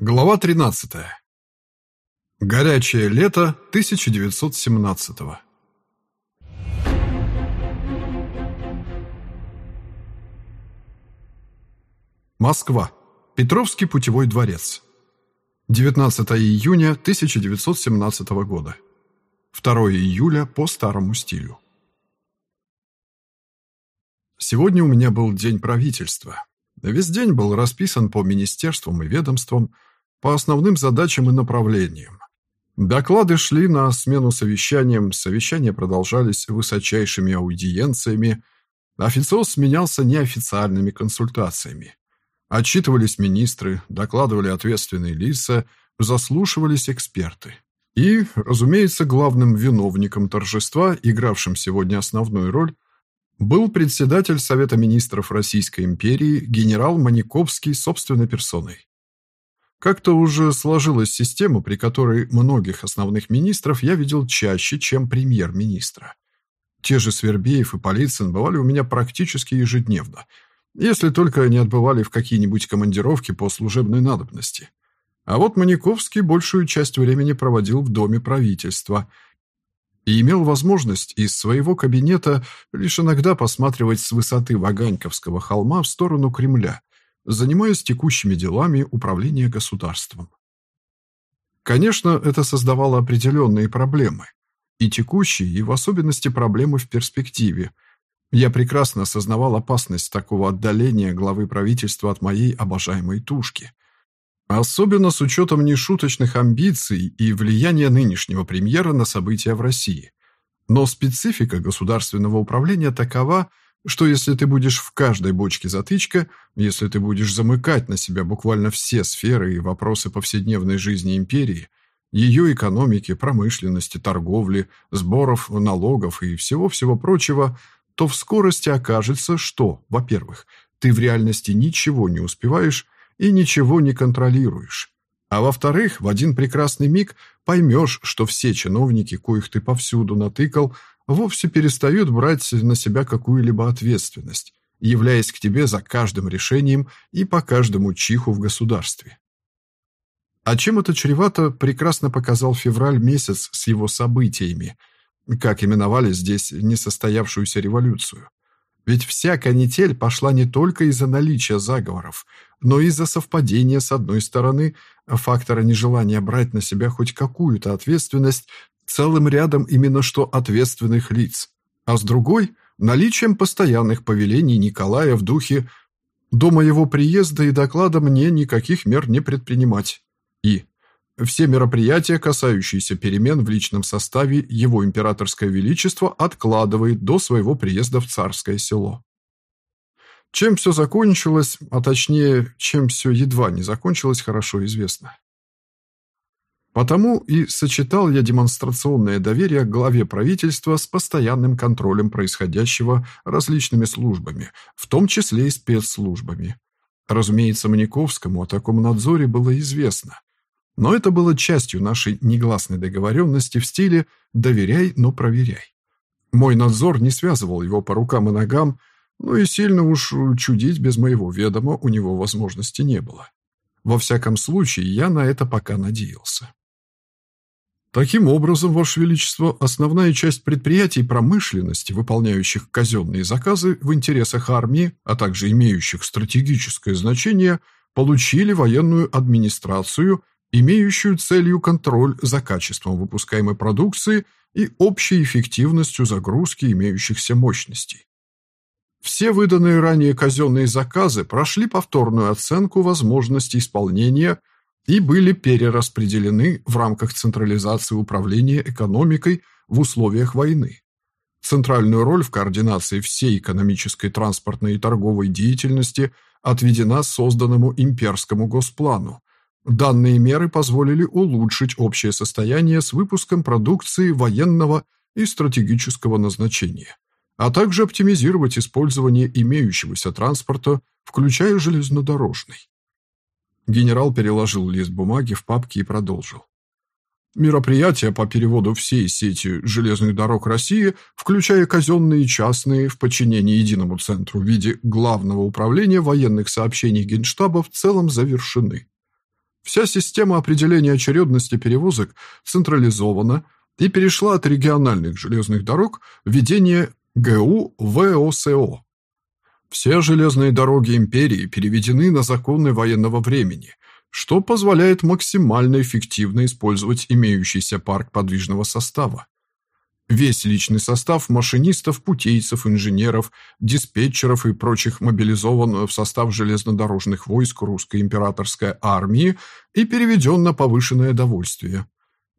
Глава 13. Горячее лето 1917 Москва. Петровский путевой дворец. 19 июня 1917 года. 2 июля по старому стилю. Сегодня у меня был день правительства. Весь день был расписан по министерствам и ведомствам, по основным задачам и направлениям. Доклады шли на смену совещаниям, совещания продолжались высочайшими аудиенциями, официоз сменялся неофициальными консультациями. Отчитывались министры, докладывали ответственные лица, заслушивались эксперты. И, разумеется, главным виновником торжества, игравшим сегодня основную роль, был председатель Совета министров Российской империи генерал Маниковский собственной персоной. Как-то уже сложилась система, при которой многих основных министров я видел чаще, чем премьер-министра. Те же Свербеев и Полицын бывали у меня практически ежедневно, если только не отбывали в какие-нибудь командировки по служебной надобности. А вот Маниковский большую часть времени проводил в доме правительства – и имел возможность из своего кабинета лишь иногда посматривать с высоты Ваганьковского холма в сторону Кремля, занимаясь текущими делами управления государством. Конечно, это создавало определенные проблемы. И текущие, и в особенности проблемы в перспективе. Я прекрасно осознавал опасность такого отдаления главы правительства от моей обожаемой тушки – Особенно с учетом нешуточных амбиций и влияния нынешнего премьера на события в России. Но специфика государственного управления такова, что если ты будешь в каждой бочке затычка, если ты будешь замыкать на себя буквально все сферы и вопросы повседневной жизни империи, ее экономики, промышленности, торговли, сборов, налогов и всего-всего прочего, то в скорости окажется, что, во-первых, ты в реальности ничего не успеваешь, и ничего не контролируешь. А во-вторых, в один прекрасный миг поймешь, что все чиновники, коих ты повсюду натыкал, вовсе перестают брать на себя какую-либо ответственность, являясь к тебе за каждым решением и по каждому чиху в государстве. А чем это чревато, прекрасно показал февраль месяц с его событиями, как именовали здесь несостоявшуюся революцию. Ведь вся канитель пошла не только из-за наличия заговоров, но и из-за совпадения, с одной стороны, фактора нежелания брать на себя хоть какую-то ответственность целым рядом именно что ответственных лиц, а с другой – наличием постоянных повелений Николая в духе «до моего приезда и доклада мне никаких мер не предпринимать» и все мероприятия, касающиеся перемен в личном составе его императорское величество откладывает до своего приезда в царское село. Чем все закончилось, а точнее, чем все едва не закончилось, хорошо известно. Потому и сочетал я демонстрационное доверие к главе правительства с постоянным контролем происходящего различными службами, в том числе и спецслужбами. Разумеется, Маниковскому о таком надзоре было известно. Но это было частью нашей негласной договоренности в стиле «доверяй, но проверяй». Мой надзор не связывал его по рукам и ногам, но и сильно уж чудить без моего ведома у него возможности не было. Во всяком случае, я на это пока надеялся. Таким образом, Ваше Величество, основная часть предприятий промышленности, выполняющих казенные заказы в интересах армии, а также имеющих стратегическое значение, получили военную администрацию имеющую целью контроль за качеством выпускаемой продукции и общей эффективностью загрузки имеющихся мощностей. Все выданные ранее казенные заказы прошли повторную оценку возможностей исполнения и были перераспределены в рамках централизации управления экономикой в условиях войны. Центральную роль в координации всей экономической, транспортной и торговой деятельности отведена созданному имперскому госплану, Данные меры позволили улучшить общее состояние с выпуском продукции военного и стратегического назначения, а также оптимизировать использование имеющегося транспорта, включая железнодорожный. Генерал переложил лист бумаги в папки и продолжил. Мероприятия по переводу всей сети железных дорог России, включая казенные и частные, в подчинении единому центру в виде Главного управления военных сообщений Генштаба в целом завершены. Вся система определения очередности перевозок централизована и перешла от региональных железных дорог в ведение ГУ ВОСО. Все железные дороги империи переведены на законы военного времени, что позволяет максимально эффективно использовать имеющийся парк подвижного состава. Весь личный состав машинистов, путейцев, инженеров, диспетчеров и прочих мобилизован в состав железнодорожных войск русской императорской армии и переведен на повышенное довольствие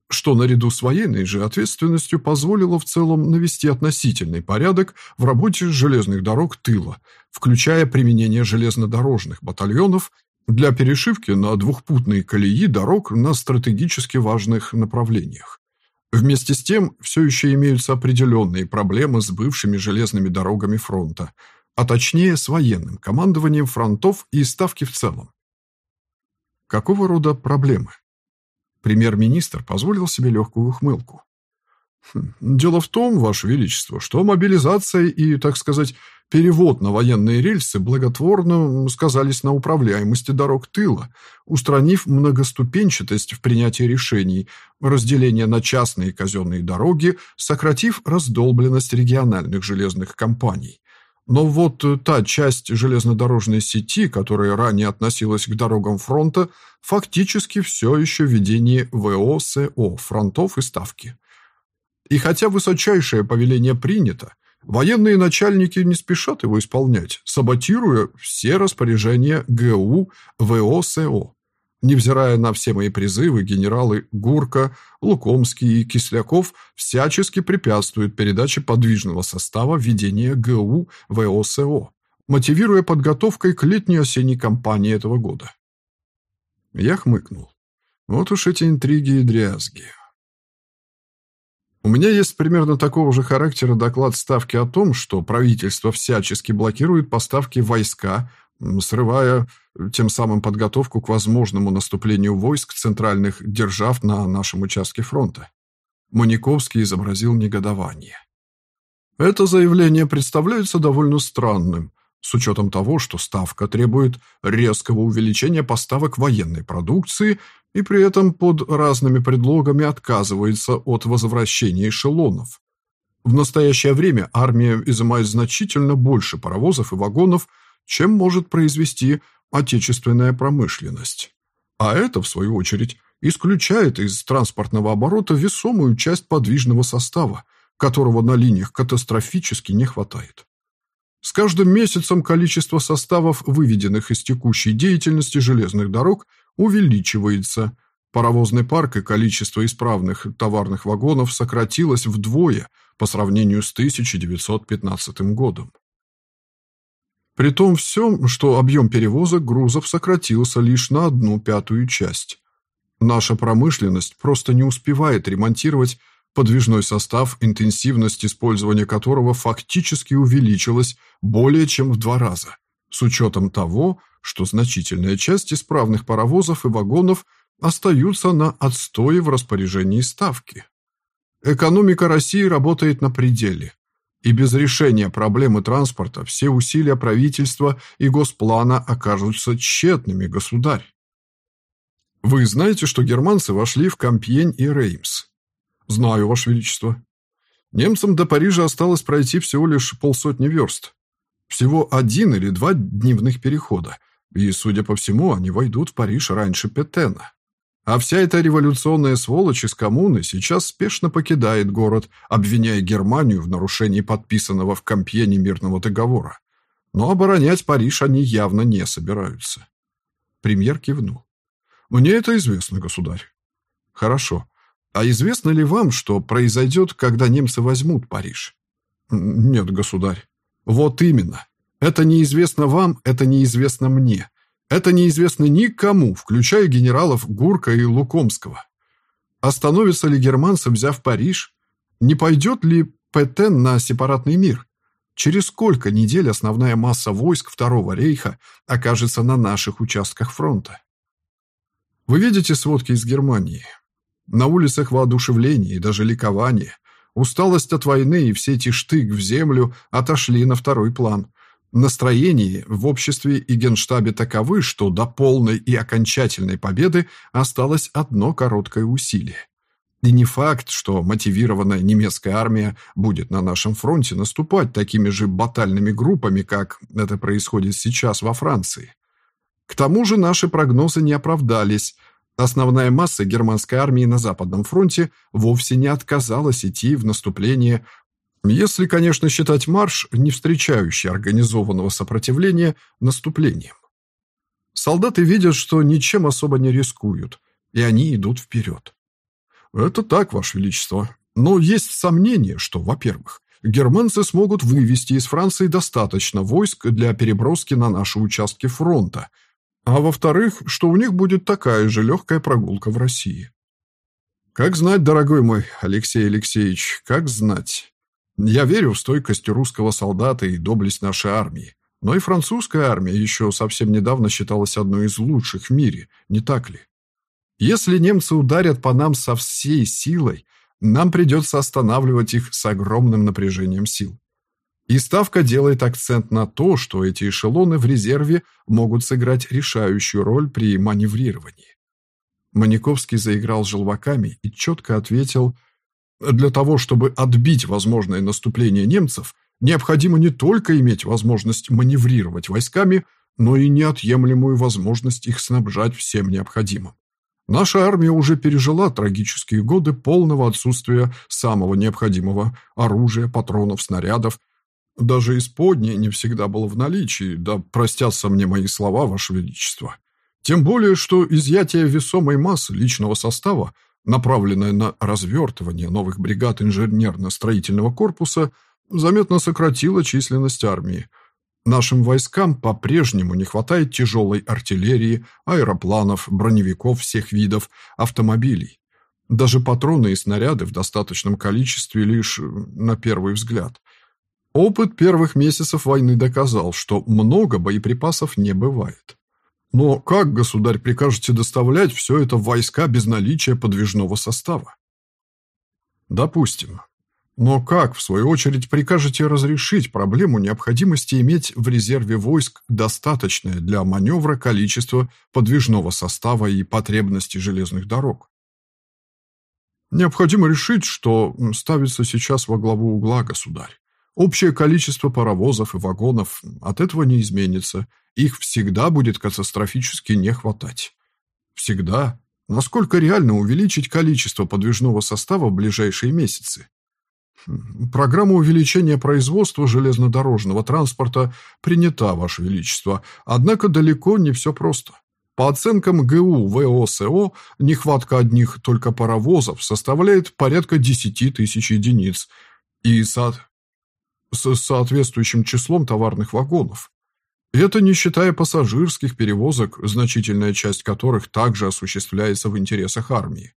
что наряду с военной же ответственностью позволило в целом навести относительный порядок в работе железных дорог тыла, включая применение железнодорожных батальонов для перешивки на двухпутные колеи дорог на стратегически важных направлениях. Вместе с тем, все еще имеются определенные проблемы с бывшими железными дорогами фронта, а точнее с военным командованием фронтов и ставки в целом. Какого рода проблемы? Премьер-министр позволил себе легкую ухмылку. Хм, «Дело в том, Ваше Величество, что мобилизация и, так сказать, перевод на военные рельсы благотворно сказались на управляемости дорог тыла, устранив многоступенчатость в принятии решений, разделение на частные и казенные дороги, сократив раздолбленность региональных железных компаний. Но вот э, та часть железнодорожной сети, которая ранее относилась к дорогам фронта, фактически все еще в ведении ВОСО, фронтов и ставки. И хотя высочайшее повеление принято, военные начальники не спешат его исполнять, саботируя все распоряжения ГУ ВОСО. Невзирая на все мои призывы, генералы Гурка, Лукомский и Кисляков всячески препятствуют передаче подвижного состава ведения ГУ ВОСО, мотивируя подготовкой к летней-осенней кампании этого года. Я хмыкнул. Вот уж эти интриги и дрязги. У меня есть примерно такого же характера доклад Ставки о том, что правительство всячески блокирует поставки войска, срывая тем самым подготовку к возможному наступлению войск центральных держав на нашем участке фронта. Маниковский изобразил негодование. Это заявление представляется довольно странным, с учетом того, что Ставка требует резкого увеличения поставок военной продукции и при этом под разными предлогами отказывается от возвращения эшелонов. В настоящее время армия изымает значительно больше паровозов и вагонов, чем может произвести отечественная промышленность. А это, в свою очередь, исключает из транспортного оборота весомую часть подвижного состава, которого на линиях катастрофически не хватает. С каждым месяцем количество составов, выведенных из текущей деятельности железных дорог, увеличивается. Паровозный парк и количество исправных товарных вагонов сократилось вдвое по сравнению с 1915 годом. При том всем, что объем перевозок грузов сократился лишь на одну пятую часть. Наша промышленность просто не успевает ремонтировать подвижной состав, интенсивность использования которого фактически увеличилась более чем в два раза, с учетом того, что значительная часть исправных паровозов и вагонов остаются на отстое в распоряжении ставки. Экономика России работает на пределе. И без решения проблемы транспорта все усилия правительства и госплана окажутся тщетными, государь. Вы знаете, что германцы вошли в Кампьень и Реймс? Знаю, Ваше Величество. Немцам до Парижа осталось пройти всего лишь полсотни верст. Всего один или два дневных перехода, и, судя по всему, они войдут в Париж раньше Петена. А вся эта революционная сволочь из коммуны сейчас спешно покидает город, обвиняя Германию в нарушении подписанного в Компьене мирного договора. Но оборонять Париж они явно не собираются. Премьер кивнул. «Мне это известно, государь». «Хорошо. А известно ли вам, что произойдет, когда немцы возьмут Париж?» «Нет, государь». «Вот именно. Это неизвестно вам, это неизвестно мне. Это неизвестно никому, включая генералов Гурка и Лукомского. Остановится ли германцы, взяв Париж? Не пойдет ли Петен на сепаратный мир? Через сколько недель основная масса войск Второго рейха окажется на наших участках фронта? Вы видите сводки из Германии. На улицах воодушевление и даже ликование. Усталость от войны и все эти штык в землю отошли на второй план. Настроения в обществе и генштабе таковы, что до полной и окончательной победы осталось одно короткое усилие. И не факт, что мотивированная немецкая армия будет на нашем фронте наступать такими же батальными группами, как это происходит сейчас во Франции. К тому же наши прогнозы не оправдались. Основная масса германской армии на Западном фронте вовсе не отказалась идти в наступление если, конечно, считать марш, не встречающий организованного сопротивления, наступлением. Солдаты видят, что ничем особо не рискуют, и они идут вперед. Это так, Ваше Величество. Но есть сомнение, что, во-первых, германцы смогут вывести из Франции достаточно войск для переброски на наши участки фронта, а во-вторых, что у них будет такая же легкая прогулка в России. Как знать, дорогой мой Алексей Алексеевич, как знать. Я верю в стойкость русского солдата и доблесть нашей армии. Но и французская армия еще совсем недавно считалась одной из лучших в мире, не так ли? Если немцы ударят по нам со всей силой, нам придется останавливать их с огромным напряжением сил. И Ставка делает акцент на то, что эти эшелоны в резерве могут сыграть решающую роль при маневрировании. Маниковский заиграл желваками и четко ответил для того, чтобы отбить возможное наступление немцев, необходимо не только иметь возможность маневрировать войсками, но и неотъемлемую возможность их снабжать всем необходимым. Наша армия уже пережила трагические годы полного отсутствия самого необходимого оружия, патронов, снарядов. Даже исподнее не всегда было в наличии, да простятся мне мои слова, Ваше Величество. Тем более, что изъятие весомой массы личного состава направленная на развертывание новых бригад инженерно-строительного корпуса, заметно сократила численность армии. Нашим войскам по-прежнему не хватает тяжелой артиллерии, аэропланов, броневиков всех видов, автомобилей. Даже патроны и снаряды в достаточном количестве лишь на первый взгляд. Опыт первых месяцев войны доказал, что много боеприпасов не бывает. Но как, государь, прикажете доставлять все это в войска без наличия подвижного состава? Допустим. Но как, в свою очередь, прикажете разрешить проблему необходимости иметь в резерве войск достаточное для маневра количество подвижного состава и потребностей железных дорог? Необходимо решить, что ставится сейчас во главу угла, государь. Общее количество паровозов и вагонов от этого не изменится – их всегда будет катастрофически не хватать. Всегда. Насколько реально увеличить количество подвижного состава в ближайшие месяцы? Хм, программа увеличения производства железнодорожного транспорта принята, Ваше Величество, однако далеко не все просто. По оценкам ГУ ВОСО, нехватка одних только паровозов составляет порядка 10 тысяч единиц и со... с соответствующим числом товарных вагонов. Это не считая пассажирских перевозок, значительная часть которых также осуществляется в интересах армии.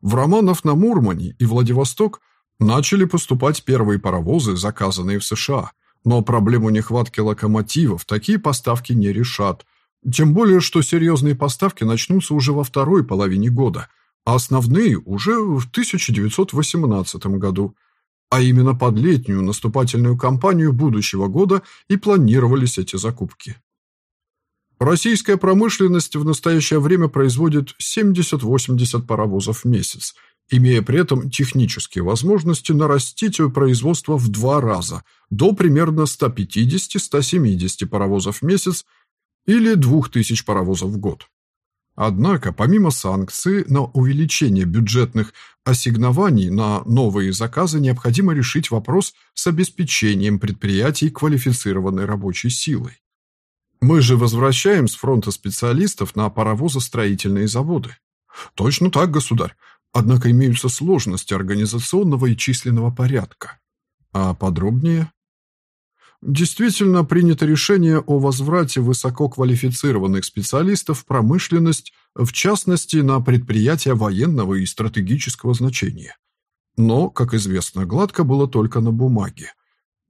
В Романов на Мурмане и Владивосток начали поступать первые паровозы, заказанные в США, но проблему нехватки локомотивов такие поставки не решат. Тем более, что серьезные поставки начнутся уже во второй половине года, а основные уже в 1918 году а именно под летнюю наступательную кампанию будущего года и планировались эти закупки. Российская промышленность в настоящее время производит 70-80 паровозов в месяц, имея при этом технические возможности нарастить производство в два раза, до примерно 150-170 паровозов в месяц или 2000 паровозов в год. Однако, помимо санкций на увеличение бюджетных ассигнований на новые заказы, необходимо решить вопрос с обеспечением предприятий квалифицированной рабочей силой. Мы же возвращаем с фронта специалистов на паровозостроительные заводы. Точно так, государь. Однако имеются сложности организационного и численного порядка. А подробнее? Действительно принято решение о возврате высококвалифицированных специалистов в промышленность, в частности, на предприятия военного и стратегического значения. Но, как известно, гладко было только на бумаге.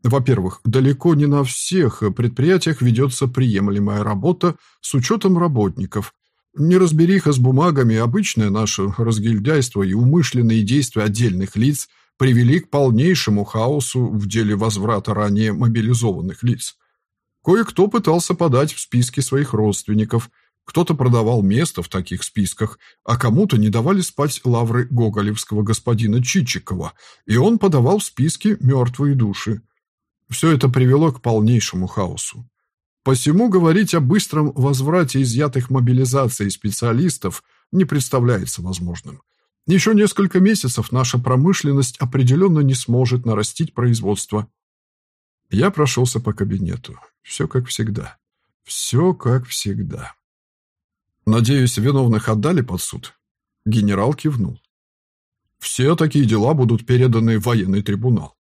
Во-первых, далеко не на всех предприятиях ведется приемлемая работа с учетом работников. Неразбериха с бумагами, обычное наше разгильдяйство и умышленные действия отдельных лиц – привели к полнейшему хаосу в деле возврата ранее мобилизованных лиц. Кое-кто пытался подать в списки своих родственников, кто-то продавал место в таких списках, а кому-то не давали спать лавры гоголевского господина Чичикова, и он подавал в списки мертвые души. Все это привело к полнейшему хаосу. Посему говорить о быстром возврате изъятых мобилизацией специалистов не представляется возможным. Еще несколько месяцев наша промышленность определенно не сможет нарастить производство. Я прошелся по кабинету. Все как всегда. Все как всегда. Надеюсь, виновных отдали под суд? Генерал кивнул. Все такие дела будут переданы в военный трибунал.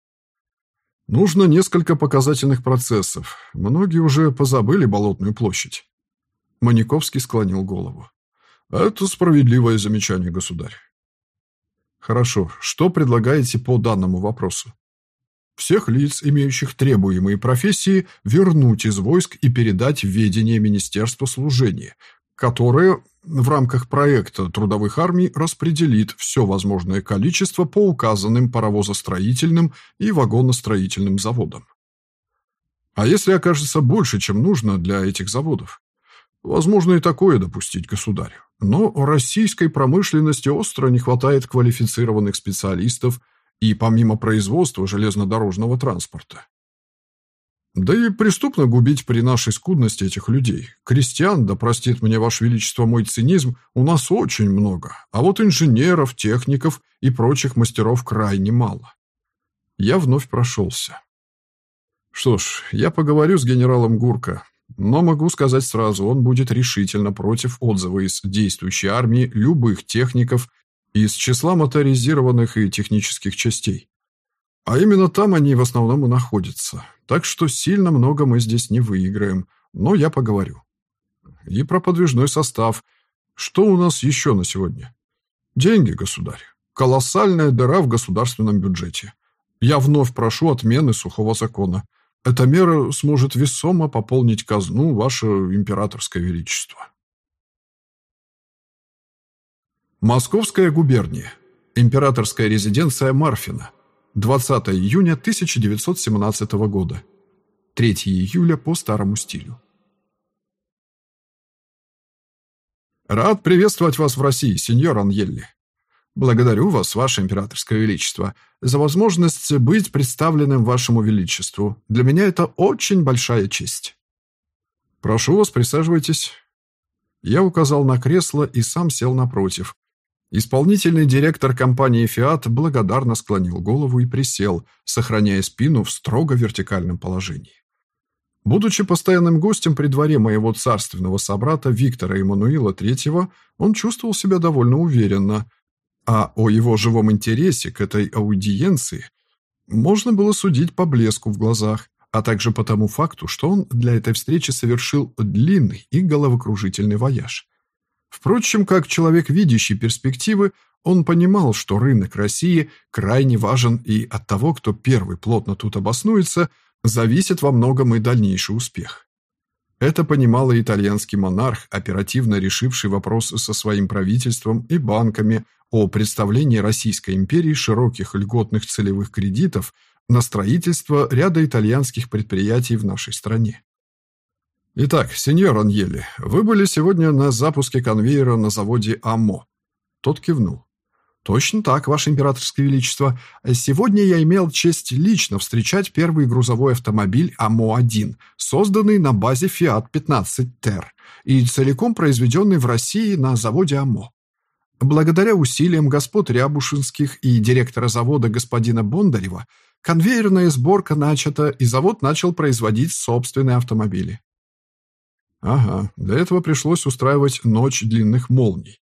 Нужно несколько показательных процессов. Многие уже позабыли Болотную площадь. Маниковский склонил голову. Это справедливое замечание, государь. Хорошо. Что предлагаете по данному вопросу? Всех лиц, имеющих требуемые профессии, вернуть из войск и передать в ведение Министерства служения, которое в рамках проекта трудовых армий распределит все возможное количество по указанным паровозостроительным и вагоностроительным заводам. А если окажется больше, чем нужно для этих заводов? Возможно и такое допустить государю. Но российской промышленности остро не хватает квалифицированных специалистов и помимо производства железнодорожного транспорта. Да и преступно губить при нашей скудности этих людей. Крестьян, да простит мне, Ваше Величество, мой цинизм, у нас очень много, а вот инженеров, техников и прочих мастеров крайне мало. Я вновь прошелся. Что ж, я поговорю с генералом Гурко, но могу сказать сразу, он будет решительно против отзыва из действующей армии любых техников из числа моторизированных и технических частей. А именно там они в основном и находятся. Так что сильно много мы здесь не выиграем, но я поговорю. И про подвижной состав. Что у нас еще на сегодня? Деньги, государь. Колоссальная дыра в государственном бюджете. Я вновь прошу отмены сухого закона. Эта мера сможет весомо пополнить казну, ваше императорское величество. Московская губерния. Императорская резиденция Марфина. 20 июня 1917 года. 3 июля по старому стилю. Рад приветствовать вас в России, сеньор Аньелли. Благодарю вас, ваше императорское величество, за возможность быть представленным вашему величеству. Для меня это очень большая честь. Прошу вас, присаживайтесь. Я указал на кресло и сам сел напротив, Исполнительный директор компании «Фиат» благодарно склонил голову и присел, сохраняя спину в строго вертикальном положении. Будучи постоянным гостем при дворе моего царственного собрата Виктора Эммануила III, он чувствовал себя довольно уверенно, а о его живом интересе к этой аудиенции можно было судить по блеску в глазах, а также по тому факту, что он для этой встречи совершил длинный и головокружительный вояж. Впрочем, как человек, видящий перспективы, он понимал, что рынок России крайне важен и от того, кто первый плотно тут обоснуется, зависит во многом и дальнейший успех. Это понимал и итальянский монарх, оперативно решивший вопрос со своим правительством и банками о представлении Российской империи широких льготных целевых кредитов на строительство ряда итальянских предприятий в нашей стране. Итак, сеньор Аньели, вы были сегодня на запуске конвейера на заводе АМО. Тот кивнул. Точно так, ваше императорское величество. Сегодня я имел честь лично встречать первый грузовой автомобиль АМО-1, созданный на базе Fiat 15 TER и целиком произведенный в России на заводе АМО. Благодаря усилиям господ Рябушинских и директора завода господина Бондарева, конвейерная сборка начата, и завод начал производить собственные автомобили. Ага, для этого пришлось устраивать ночь длинных молний.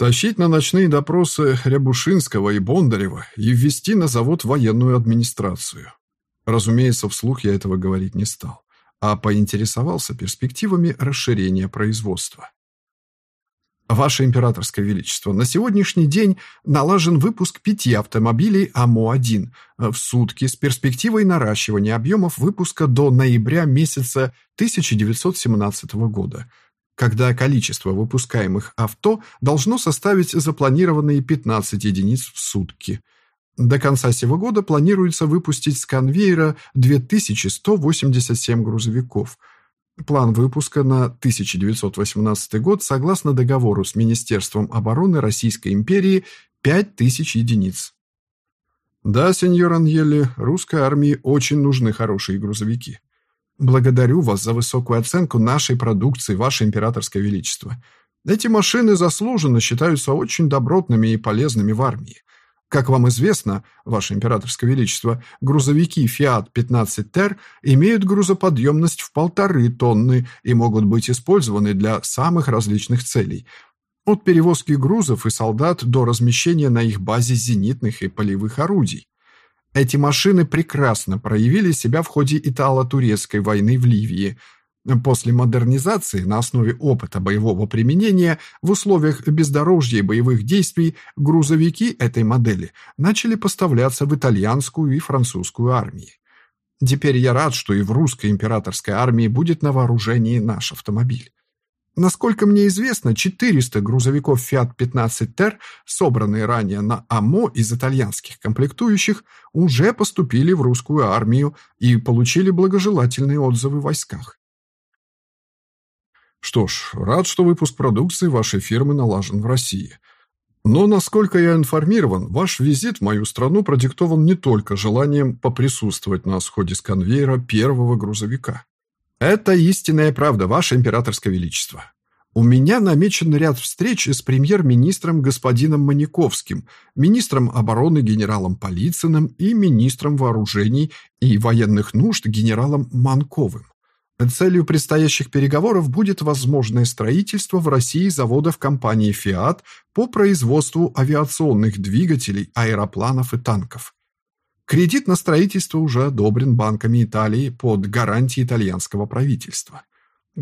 Тащить на ночные допросы Рябушинского и Бондарева и ввести на завод военную администрацию. Разумеется, вслух я этого говорить не стал, а поинтересовался перспективами расширения производства. Ваше императорское величество, на сегодняшний день налажен выпуск пяти автомобилей АМО-1 в сутки с перспективой наращивания объемов выпуска до ноября месяца 1917 года, когда количество выпускаемых авто должно составить запланированные 15 единиц в сутки. До конца сего года планируется выпустить с конвейера 2187 грузовиков. План выпуска на 1918 год согласно договору с Министерством обороны Российской империи 5000 единиц. Да, сеньор Аньелли, русской армии очень нужны хорошие грузовики. Благодарю вас за высокую оценку нашей продукции, ваше императорское величество. Эти машины заслуженно считаются очень добротными и полезными в армии. Как вам известно, Ваше Императорское Величество, грузовики Fiat 15 имеют грузоподъемность в полторы тонны и могут быть использованы для самых различных целей. От перевозки грузов и солдат до размещения на их базе зенитных и полевых орудий. Эти машины прекрасно проявили себя в ходе Итало-Турецкой войны в Ливии. После модернизации на основе опыта боевого применения в условиях бездорожья и боевых действий грузовики этой модели начали поставляться в итальянскую и французскую армии. Теперь я рад, что и в русской императорской армии будет на вооружении наш автомобиль. Насколько мне известно, 400 грузовиков Fiat 15 собранные ранее на АМО из итальянских комплектующих, уже поступили в русскую армию и получили благожелательные отзывы в войсках. Что ж, рад, что выпуск продукции вашей фирмы налажен в России. Но, насколько я информирован, ваш визит в мою страну продиктован не только желанием поприсутствовать на сходе с конвейера первого грузовика. Это истинная правда, ваше императорское величество. У меня намечен ряд встреч с премьер-министром господином Маниковским, министром обороны генералом Полицыным и министром вооружений и военных нужд генералом Манковым. Целью предстоящих переговоров будет возможное строительство в России заводов компании «Фиат» по производству авиационных двигателей, аэропланов и танков. Кредит на строительство уже одобрен банками Италии под гарантией итальянского правительства.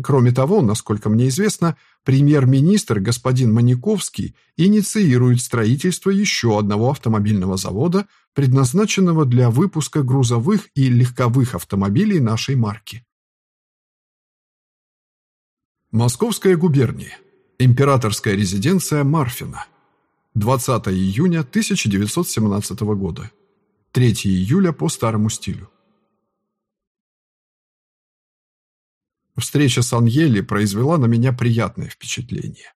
Кроме того, насколько мне известно, премьер-министр господин Маниковский инициирует строительство еще одного автомобильного завода, предназначенного для выпуска грузовых и легковых автомобилей нашей марки. Московская губерния. Императорская резиденция Марфина. 20 июня 1917 года. 3 июля по старому стилю. Встреча с Аньели произвела на меня приятное впечатление.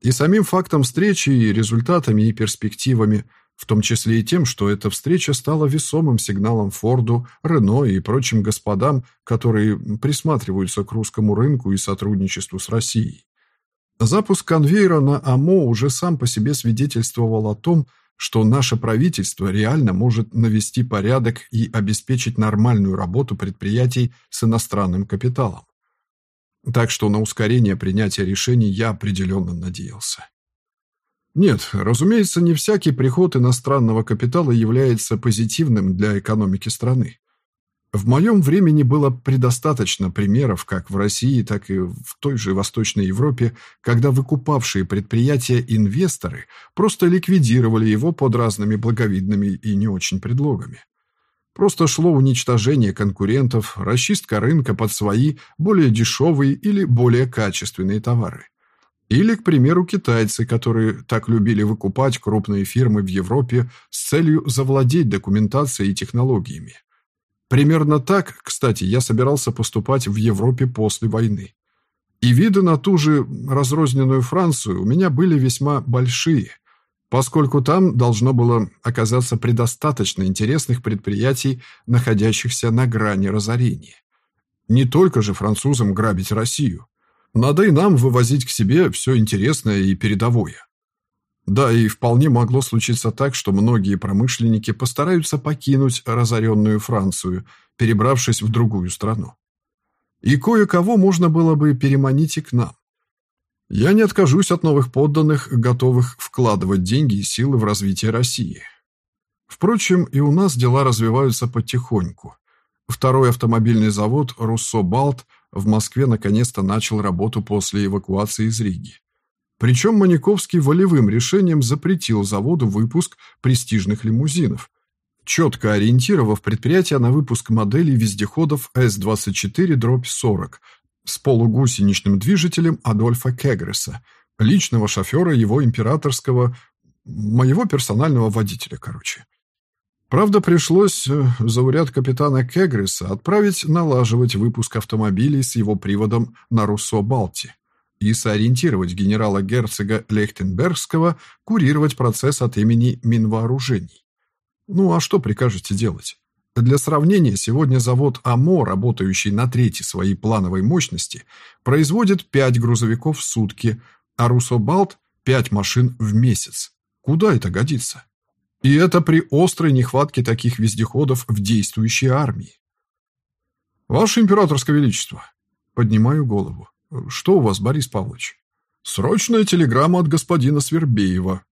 И самим фактом встречи, и результатами, и перспективами, в том числе и тем, что эта встреча стала весомым сигналом Форду, Рено и прочим господам, которые присматриваются к русскому рынку и сотрудничеству с Россией. Запуск конвейера на АМО уже сам по себе свидетельствовал о том, что наше правительство реально может навести порядок и обеспечить нормальную работу предприятий с иностранным капиталом. Так что на ускорение принятия решений я определенно надеялся. Нет, разумеется, не всякий приход иностранного капитала является позитивным для экономики страны. В моем времени было предостаточно примеров как в России, так и в той же Восточной Европе, когда выкупавшие предприятия инвесторы просто ликвидировали его под разными благовидными и не очень предлогами. Просто шло уничтожение конкурентов, расчистка рынка под свои более дешевые или более качественные товары. Или, к примеру, китайцы, которые так любили выкупать крупные фирмы в Европе с целью завладеть документацией и технологиями. Примерно так, кстати, я собирался поступать в Европе после войны. И виды на ту же разрозненную Францию у меня были весьма большие, поскольку там должно было оказаться предостаточно интересных предприятий, находящихся на грани разорения. Не только же французам грабить Россию. Надо и нам вывозить к себе все интересное и передовое. Да, и вполне могло случиться так, что многие промышленники постараются покинуть разоренную Францию, перебравшись в другую страну. И кое-кого можно было бы переманить и к нам. Я не откажусь от новых подданных, готовых вкладывать деньги и силы в развитие России. Впрочем, и у нас дела развиваются потихоньку. Второй автомобильный завод «Руссо Балт» в Москве наконец-то начал работу после эвакуации из Риги. Причем Маниковский волевым решением запретил заводу выпуск престижных лимузинов, четко ориентировав предприятие на выпуск моделей вездеходов С-24-40 с полугусеничным движителем Адольфа Кегреса, личного шофера его императорского, моего персонального водителя, короче. Правда, пришлось э, зауряд капитана Кегриса отправить налаживать выпуск автомобилей с его приводом на Руссо-Балти и сориентировать генерала-герцога Лехтенбергского курировать процесс от имени Минвооружений. Ну а что прикажете делать? Для сравнения, сегодня завод АМО, работающий на трети своей плановой мощности, производит 5 грузовиков в сутки, а Руссо-Балт – 5 машин в месяц. Куда это годится? И это при острой нехватке таких вездеходов в действующей армии. Ваше императорское величество, поднимаю голову. Что у вас, Борис Павлович? Срочная телеграмма от господина Свербеева.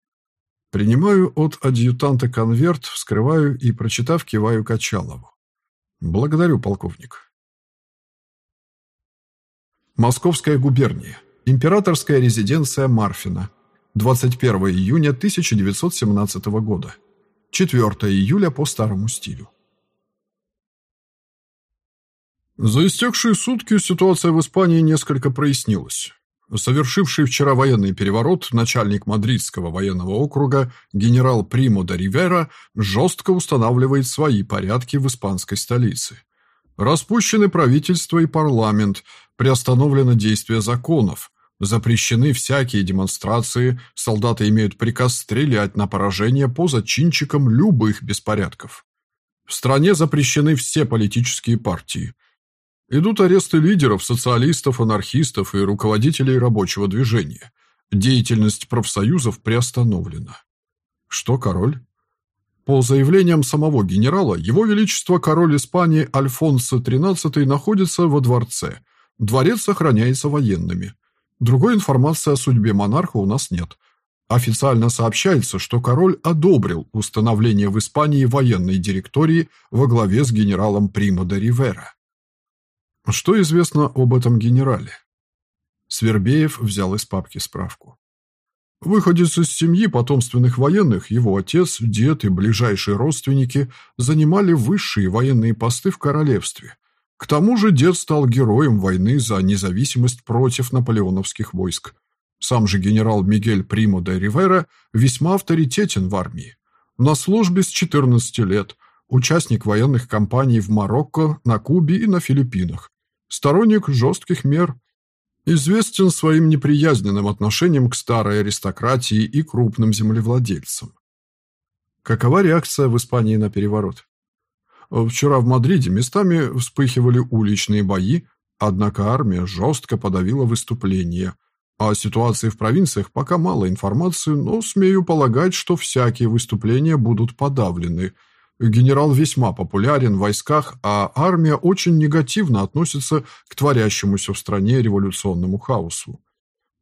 Принимаю от адъютанта конверт, вскрываю и, прочитав, киваю Качалову. Благодарю, полковник. Московская губерния. Императорская резиденция Марфина. 21 июня 1917 года. 4 июля по старому стилю. За истекшие сутки ситуация в Испании несколько прояснилась. Совершивший вчера военный переворот начальник Мадридского военного округа генерал Примо де Ривера жестко устанавливает свои порядки в испанской столице. Распущены правительство и парламент, приостановлено действие законов, Запрещены всякие демонстрации, солдаты имеют приказ стрелять на поражение по зачинчикам любых беспорядков. В стране запрещены все политические партии. Идут аресты лидеров, социалистов, анархистов и руководителей рабочего движения. Деятельность профсоюзов приостановлена. Что король? По заявлениям самого генерала, его величество король Испании Альфонсо XIII находится во дворце. Дворец сохраняется военными. Другой информации о судьбе монарха у нас нет. Официально сообщается, что король одобрил установление в Испании военной директории во главе с генералом Примо де Ривера. Что известно об этом генерале? Свербеев взял из папки справку. Выходец из семьи потомственных военных, его отец, дед и ближайшие родственники занимали высшие военные посты в королевстве, к тому же дед стал героем войны за независимость против наполеоновских войск. Сам же генерал Мигель Примо де Ривера весьма авторитетен в армии. На службе с 14 лет, участник военных кампаний в Марокко, на Кубе и на Филиппинах. Сторонник жестких мер. Известен своим неприязненным отношением к старой аристократии и крупным землевладельцам. Какова реакция в Испании на переворот? Вчера в Мадриде местами вспыхивали уличные бои, однако армия жестко подавила выступления. О ситуации в провинциях пока мало информации, но смею полагать, что всякие выступления будут подавлены. Генерал весьма популярен в войсках, а армия очень негативно относится к творящемуся в стране революционному хаосу.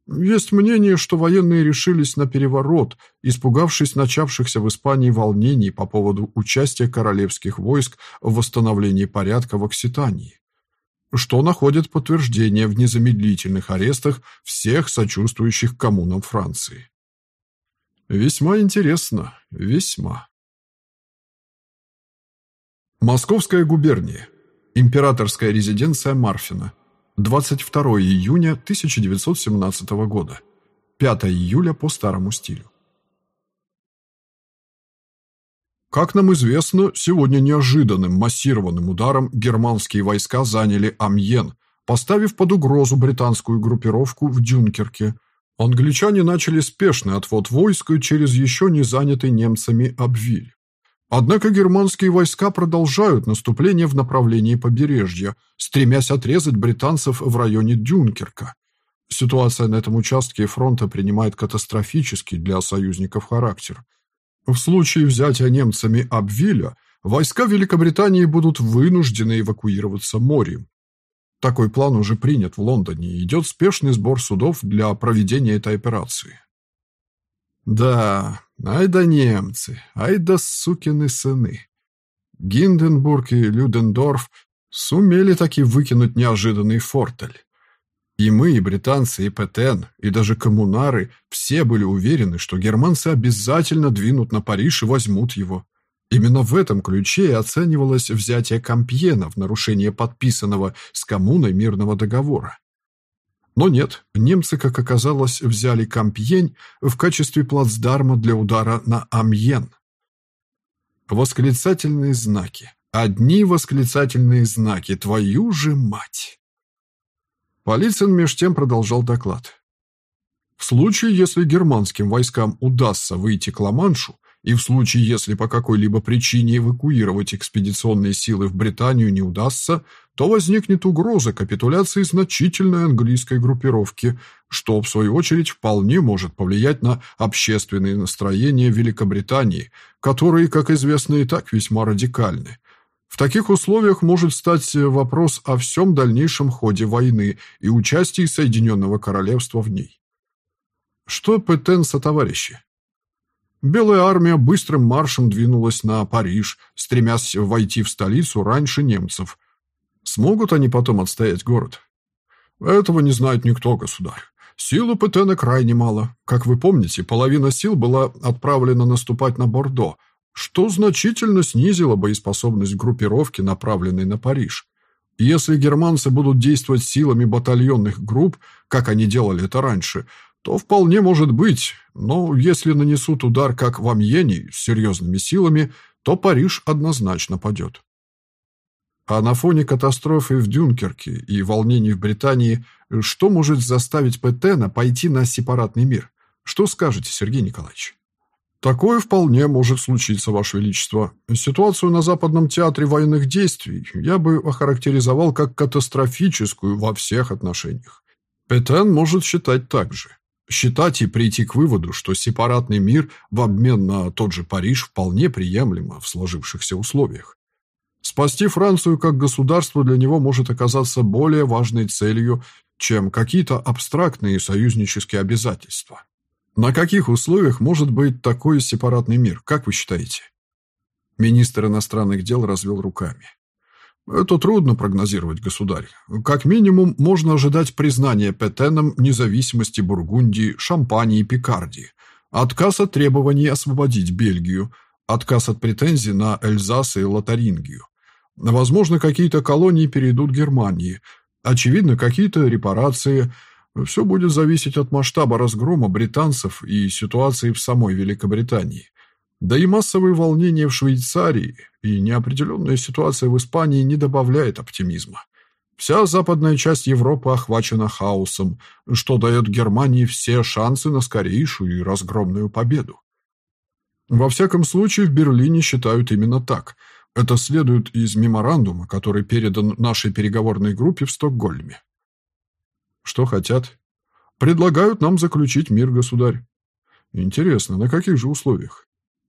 Есть мнение, что военные решились на переворот, испугавшись начавшихся в Испании волнений по поводу участия королевских войск в восстановлении порядка в Окситании, что находит подтверждение в незамедлительных арестах всех сочувствующих коммунам Франции. Весьма интересно, весьма. Московская губерния. Императорская резиденция Марфина. 22 июня 1917 года. 5 июля по старому стилю. Как нам известно, сегодня неожиданным массированным ударом германские войска заняли Амьен, поставив под угрозу британскую группировку в Дюнкерке. Англичане начали спешный отвод войск через еще не занятый немцами Абвиль. Однако германские войска продолжают наступление в направлении побережья, стремясь отрезать британцев в районе Дюнкерка. Ситуация на этом участке фронта принимает катастрофический для союзников характер. В случае взятия немцами Абвиля, войска Великобритании будут вынуждены эвакуироваться морем. Такой план уже принят в Лондоне и идет спешный сбор судов для проведения этой операции. Да, ай да немцы, ай да сукины сыны. Гинденбург и Людендорф сумели таки выкинуть неожиданный фортель. И мы, и британцы, и Петен, и даже коммунары все были уверены, что германцы обязательно двинут на Париж и возьмут его. Именно в этом ключе и оценивалось взятие Кампьена в нарушение подписанного с коммуной мирного договора. Но нет, немцы, как оказалось, взяли Кампьень в качестве плацдарма для удара на Амьен. Восклицательные знаки. Одни восклицательные знаки. Твою же мать! Полицин меж тем продолжал доклад. В случае, если германским войскам удастся выйти к Ла-Маншу, и в случае, если по какой-либо причине эвакуировать экспедиционные силы в Британию не удастся, то возникнет угроза капитуляции значительной английской группировки, что, в свою очередь, вполне может повлиять на общественные настроения Великобритании, которые, как известно, и так весьма радикальны. В таких условиях может стать вопрос о всем дальнейшем ходе войны и участии Соединенного Королевства в ней. Что Петенса товарищи? Белая армия быстрым маршем двинулась на Париж, стремясь войти в столицу раньше немцев. Смогут они потом отстоять город? Этого не знает никто, государь. Силы Петена крайне мало. Как вы помните, половина сил была отправлена наступать на Бордо, что значительно снизило боеспособность группировки, направленной на Париж. Если германцы будут действовать силами батальонных групп, как они делали это раньше, то вполне может быть, но если нанесут удар, как в Амьене, с серьезными силами, то Париж однозначно падет. А на фоне катастрофы в Дюнкерке и волнений в Британии, что может заставить Петена пойти на сепаратный мир? Что скажете, Сергей Николаевич? Такое вполне может случиться, Ваше Величество. Ситуацию на Западном театре военных действий я бы охарактеризовал как катастрофическую во всех отношениях. Петен может считать так же считать и прийти к выводу, что сепаратный мир в обмен на тот же Париж вполне приемлемо в сложившихся условиях. Спасти Францию как государство для него может оказаться более важной целью, чем какие-то абстрактные союзнические обязательства. На каких условиях может быть такой сепаратный мир, как вы считаете? Министр иностранных дел развел руками. Это трудно прогнозировать, государь. Как минимум, можно ожидать признания Петеном независимости Бургундии, Шампании и Пикардии, отказ от требований освободить Бельгию, отказ от претензий на Эльзас и Лотарингию. Возможно, какие-то колонии перейдут Германии, очевидно, какие-то репарации. Все будет зависеть от масштаба разгрома британцев и ситуации в самой Великобритании. Да и массовые волнения в Швейцарии и неопределенная ситуация в Испании не добавляет оптимизма. Вся западная часть Европы охвачена хаосом, что дает Германии все шансы на скорейшую и разгромную победу. Во всяком случае, в Берлине считают именно так. Это следует из меморандума, который передан нашей переговорной группе в Стокгольме. Что хотят? Предлагают нам заключить мир, государь. Интересно, на каких же условиях?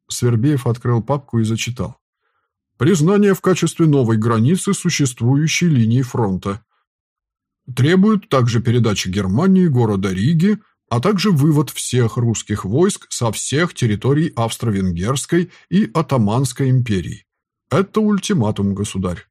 Свербеев открыл папку и зачитал. «Признание в качестве новой границы существующей линии фронта. Требуют также передачи Германии города Риги, а также вывод всех русских войск со всех территорий Австро-Венгерской и Отоманской империй. Это ультиматум, государь».